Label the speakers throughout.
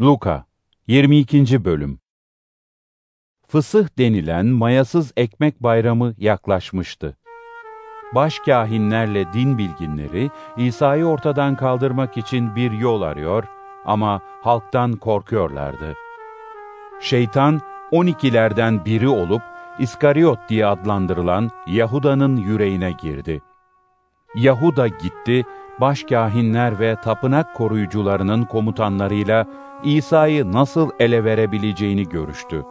Speaker 1: Luka 22. Bölüm Fısıh denilen mayasız ekmek bayramı yaklaşmıştı. Başkâhinlerle din bilginleri İsa'yı ortadan kaldırmak için bir yol arıyor ama halktan korkuyorlardı. Şeytan 12'lerden biri olup İskariot diye adlandırılan Yahuda'nın yüreğine girdi. Yahuda gitti, başkâhinler ve tapınak koruyucularının komutanlarıyla İsa'yı nasıl ele verebileceğini görüştü.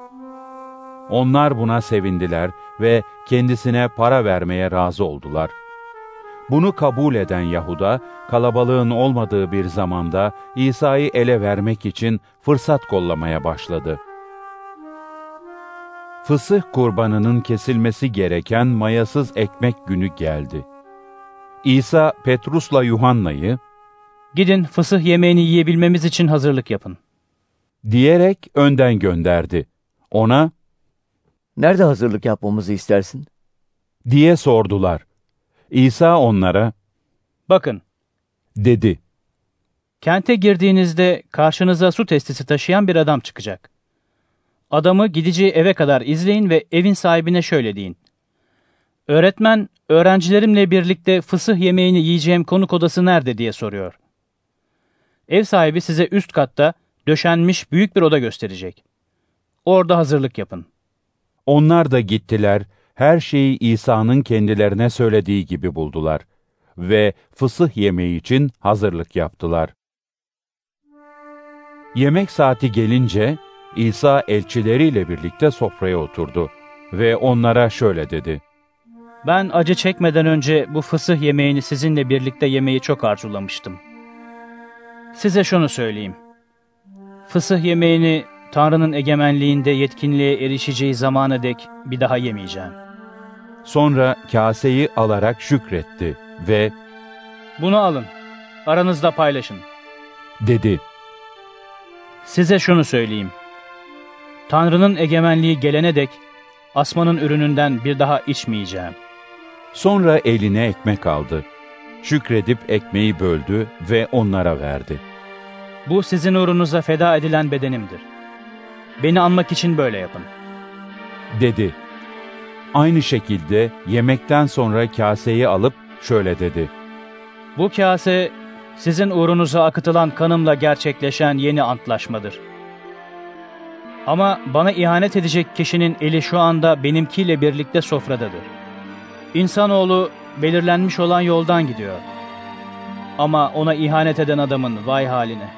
Speaker 1: Onlar buna sevindiler ve kendisine para vermeye razı oldular. Bunu kabul eden Yahuda, kalabalığın olmadığı bir zamanda İsa'yı ele vermek için fırsat kollamaya başladı. Fısıh kurbanının kesilmesi gereken mayasız ekmek günü geldi. İsa, Petrus'la Yuhanna'yı,
Speaker 2: Gidin fısıh yemeğini yiyebilmemiz için hazırlık yapın.
Speaker 1: diyerek önden gönderdi. Ona,
Speaker 3: Nerede hazırlık yapmamızı istersin?
Speaker 1: diye sordular. İsa onlara,
Speaker 2: Bakın,
Speaker 1: dedi.
Speaker 2: kente girdiğinizde karşınıza su testisi taşıyan bir adam çıkacak. Adamı gideceği eve kadar izleyin ve evin sahibine şöyle deyin. Öğretmen, öğrencilerimle birlikte fısıh yemeğini yiyeceğim konuk odası nerede diye soruyor. Ev sahibi size üst katta döşenmiş büyük bir oda gösterecek. Orada hazırlık yapın.
Speaker 1: Onlar da gittiler, her şeyi İsa'nın kendilerine söylediği gibi buldular ve fısıh yemeği için hazırlık yaptılar. Yemek saati gelince İsa elçileriyle birlikte sofraya oturdu ve onlara şöyle dedi.
Speaker 2: Ben acı çekmeden önce bu fısıh yemeğini sizinle birlikte yemeyi çok arzulamıştım. Size şunu söyleyeyim. Fısıh yemeğini Tanrı'nın egemenliğinde yetkinliğe erişeceği zamana dek bir daha yemeyeceğim.
Speaker 1: Sonra kaseyi alarak şükretti ve
Speaker 2: Bunu alın, aranızda paylaşın.
Speaker 1: dedi.
Speaker 2: Size şunu söyleyeyim. Tanrı'nın egemenliği gelene dek asmanın ürününden bir daha içmeyeceğim.
Speaker 1: Sonra eline ekmek aldı. Şükredip ekmeği böldü ve onlara verdi.
Speaker 2: Bu sizin uğrunuza feda edilen bedenimdir. Beni anmak için böyle yapın.
Speaker 1: Dedi. Aynı şekilde yemekten sonra kaseyi alıp şöyle dedi.
Speaker 2: Bu kase sizin uğrunuza akıtılan kanımla gerçekleşen yeni antlaşmadır. Ama bana ihanet edecek kişinin eli şu anda benimkiyle birlikte sofradadır. İnsanoğlu belirlenmiş olan yoldan gidiyor. Ama ona ihanet eden adamın vay haline.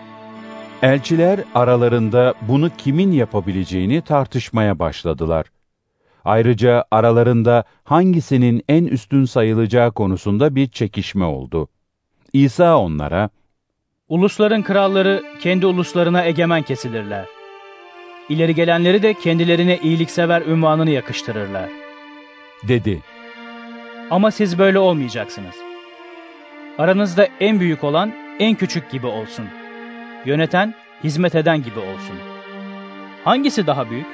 Speaker 1: Elçiler aralarında bunu kimin yapabileceğini tartışmaya başladılar. Ayrıca aralarında hangisinin en üstün sayılacağı konusunda bir çekişme oldu. İsa onlara,
Speaker 2: Ulusların kralları kendi uluslarına egemen kesilirler. İleri gelenleri de kendilerine iyiliksever ünvanını yakıştırırlar.
Speaker 1: dedi.
Speaker 2: Ama siz böyle olmayacaksınız. Aranızda en büyük olan en küçük gibi olsun. Yöneten, hizmet eden gibi olsun. Hangisi daha büyük?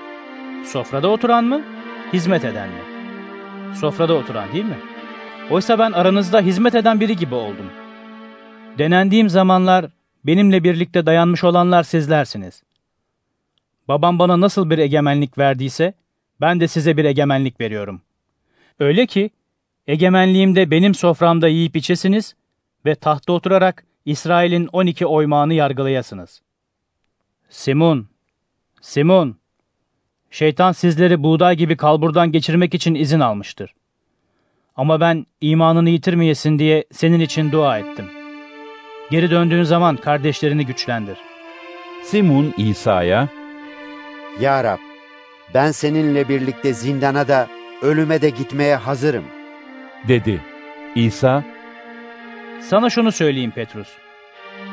Speaker 2: Sofrada oturan mı, hizmet eden mi? Sofrada oturan değil mi? Oysa ben aranızda hizmet eden biri gibi oldum. Denendiğim zamanlar benimle birlikte dayanmış olanlar sizlersiniz. Babam bana nasıl bir egemenlik verdiyse ben de size bir egemenlik veriyorum. Öyle ki egemenliğimde benim soframda yiyip içesiniz ve tahta oturarak İsrail'in 12 oymağını yargılayasınız. Simon, Simon, şeytan sizleri buğday gibi kalburdan geçirmek için izin almıştır. Ama ben imanını yitirmeyesin diye senin için dua ettim. Geri döndüğün zaman kardeşlerini güçlendir.
Speaker 1: Simon İsa'ya,
Speaker 4: Ya Rab, ben seninle birlikte zindana da ölüme de gitmeye hazırım.
Speaker 1: dedi. İsa,
Speaker 2: Sana şunu söyleyeyim Petrus.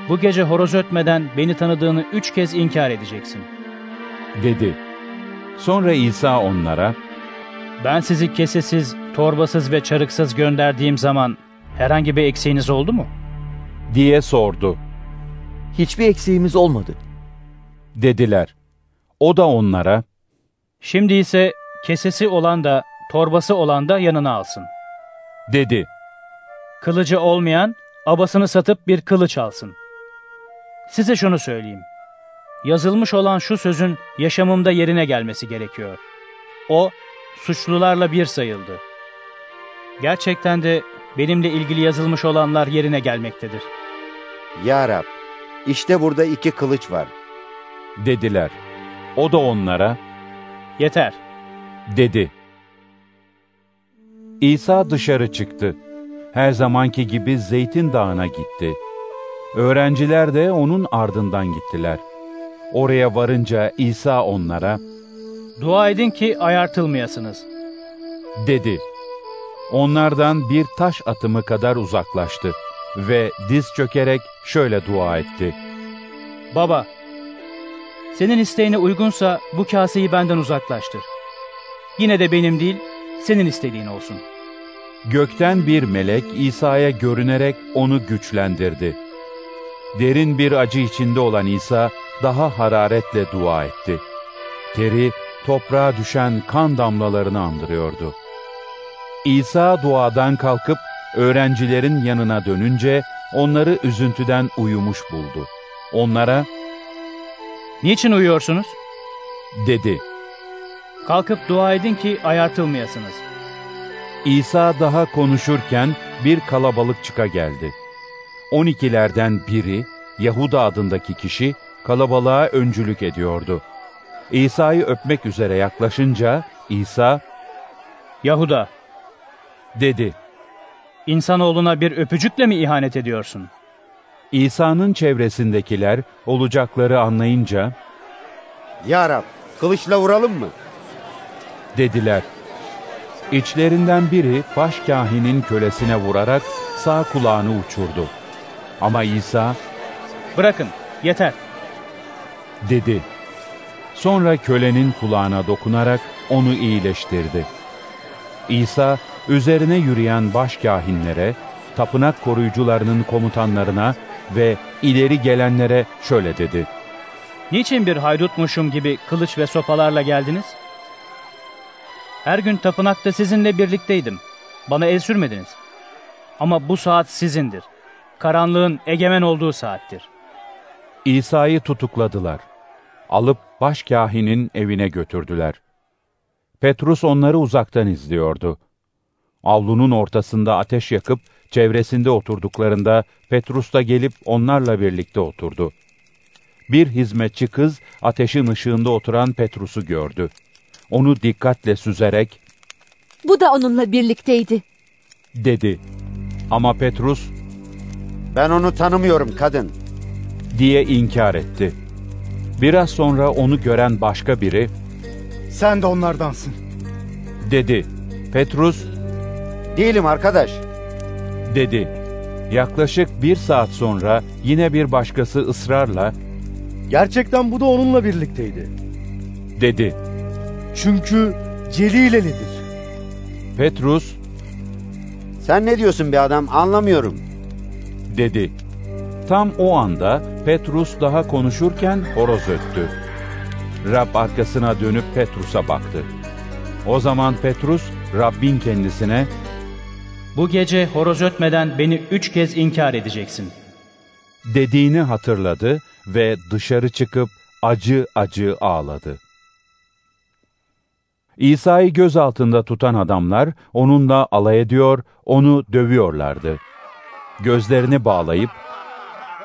Speaker 2: Bu gece horoz ötmeden beni tanıdığını üç kez inkar edeceksin.
Speaker 1: dedi. Sonra İsa onlara,
Speaker 2: Ben sizi kesesiz, torbasız ve çarıksız gönderdiğim zaman herhangi bir eksiğiniz oldu mu?
Speaker 1: diye sordu.
Speaker 3: Hiçbir eksiğimiz olmadı.
Speaker 1: Dediler. O da onlara,
Speaker 2: Şimdi ise kesesi olan da torbası olan da yanına alsın.
Speaker 1: dedi.
Speaker 2: Kılıcı olmayan abasını satıp bir kılıç alsın. Size şunu söyleyeyim. yazılmış olan şu sözün yaşamımda yerine gelmesi gerekiyor. O, suçlularla bir sayıldı. Gerçekten de benimle ilgili yazılmış olanlar yerine gelmektedir.
Speaker 4: Ya Rab, işte burada iki kılıç var.
Speaker 1: Dediler. O da onlara,
Speaker 2: Yeter.
Speaker 1: dedi. İsa dışarı çıktı. Her zamanki gibi Zeytin Dağı'na gitti. Öğrenciler de onun ardından gittiler. Oraya varınca İsa onlara,
Speaker 2: Dua edin ki ayartılmayasınız.
Speaker 1: dedi. Onlardan bir taş atımı kadar uzaklaştı ve diz çökerek şöyle dua etti.
Speaker 2: Baba, senin isteğine uygunsa bu kaseyi benden uzaklaştır. Yine de benim değil, senin istediğin olsun.
Speaker 1: Gökten bir melek İsa'ya görünerek onu güçlendirdi. Derin bir acı içinde olan İsa daha hararetle dua etti. Teri toprağa düşen kan damlalarını andırıyordu. İsa duadan kalkıp öğrencilerin yanına dönünce onları üzüntüden uyumuş buldu. Onlara
Speaker 2: Niçin uyuyorsunuz?
Speaker 1: dedi.
Speaker 2: Kalkıp dua edin ki ayartılmayasınız.
Speaker 1: İsa daha konuşurken bir kalabalık çıka geldi. On ikilerden biri, Yahuda adındaki kişi, kalabalığa öncülük ediyordu. İsa'yı öpmek üzere yaklaşınca İsa
Speaker 2: Yahuda,
Speaker 1: dedi.
Speaker 2: insanoğluna bir öpücükle mi ihanet ediyorsun?
Speaker 1: İsa'nın çevresindekiler olacakları anlayınca
Speaker 4: Ya Rab, kılıçla vuralım mı?
Speaker 1: dediler. İçlerinden biri başkahinin kölesine vurarak sağ kulağını uçurdu. Ama İsa
Speaker 2: Bırakın, yeter.
Speaker 1: dedi. Sonra kölenin kulağına dokunarak onu iyileştirdi. İsa üzerine yürüyen başkâhinlere, tapınak koruyucularının komutanlarına ve ileri gelenlere şöyle dedi.
Speaker 2: Niçin bir haydutmuşum gibi kılıç ve sopalarla geldiniz? Her gün tapınakta sizinle birlikteydim. Bana el sürmediniz. Ama bu saat sizindir. Karanlığın egemen olduğu saattir.
Speaker 1: İsa'yı tutukladılar. Alıp başkâhinin evine götürdüler. Petrus onları uzaktan izliyordu. Avlunun ortasında ateş yakıp çevresinde oturduklarında Petrus da gelip onlarla birlikte oturdu. Bir hizmetçi kız ateşin ışığında oturan Petrus'u gördü. Onu dikkatle süzerek
Speaker 5: Bu da onunla birlikteydi.
Speaker 1: dedi. Ama Petrus
Speaker 4: Ben onu tanımıyorum kadın.
Speaker 1: diye inkar etti. Biraz sonra onu gören başka biri
Speaker 6: Sen de onlardansın.
Speaker 1: dedi. Petrus
Speaker 4: Değilim arkadaş.
Speaker 1: dedi. Yaklaşık bir saat sonra yine bir başkası ısrarla
Speaker 6: Gerçekten bu da onunla birlikteydi.
Speaker 1: dedi.
Speaker 6: Çünkü Celilelidir.
Speaker 1: Petrus
Speaker 4: Sen ne diyorsun be adam anlamıyorum.
Speaker 1: dedi. Tam o anda Petrus daha konuşurken horoz öttü. Rab arkasına dönüp Petrus'a baktı. O zaman Petrus Rabbin kendisine
Speaker 2: Bu gece horoz ötmeden beni üç kez inkar edeceksin.
Speaker 1: dediğini hatırladı ve dışarı çıkıp acı acı ağladı. İsa'yı göz altında tutan adamlar onunla alay ediyor, onu dövüyorlardı. Gözlerini bağlayıp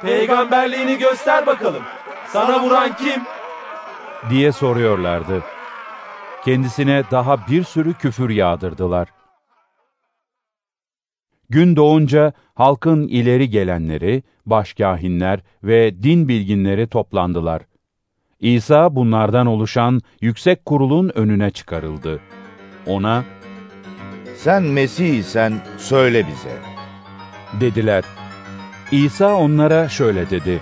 Speaker 7: Peygamberliğini göster bakalım. Sana vuran kim?
Speaker 1: diye soruyorlardı. Kendisine daha bir sürü küfür yağdırdılar. Gün doğunca halkın ileri gelenleri, başkâhinler ve din bilginleri toplandılar. İsa bunlardan oluşan yüksek kurulun önüne çıkarıldı. Ona
Speaker 8: Sen Mesih'sen söyle bize.
Speaker 1: dediler. İsa onlara şöyle dedi.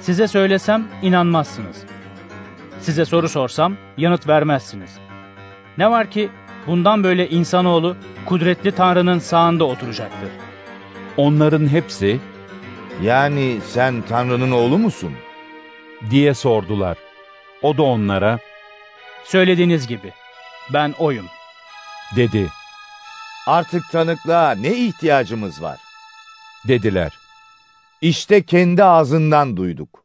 Speaker 2: Size söylesem inanmazsınız. Size soru sorsam yanıt vermezsiniz. Ne var ki bundan böyle insanoğlu kudretli Tanrı'nın sağında oturacaktır.
Speaker 1: Onların hepsi
Speaker 8: Yani sen Tanrı'nın oğlu musun?
Speaker 1: Diye sordular. O da onlara
Speaker 2: Söylediğiniz gibi ben oyum.
Speaker 1: dedi.
Speaker 8: Artık tanıklığa ne ihtiyacımız var?
Speaker 1: Dediler.
Speaker 8: İşte kendi ağzından duyduk.